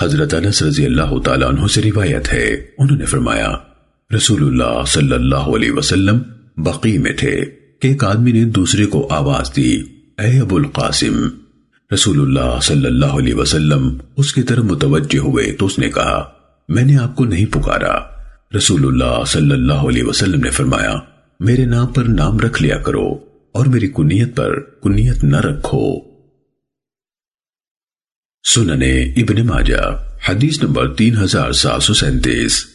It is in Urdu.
حضرت انس رضی اللہ تعالیٰ عنہ سے روایت ہے۔ انہوں نے فرمایا، رسول اللہ صلی اللہ علیہ وسلم بقی میں تھے کہ ایک آدمی نے دوسرے کو آواز دی، اے ابو القاسم رسول اللہ صلی اللہ علیہ وسلم اس کی طرف متوجہ ہوئے تو اس نے کہا، میں نے آپ کو نہیں پکارا۔ رسول اللہ صلی اللہ علیہ وسلم نے فرمایا، میرے نام پر نام رکھ لیا کرو اور میری کنیت پر کنیت نہ رکھو۔ سننے ابن ماجہ حدیث نمبر تین ہزار سات سو سینتیس۔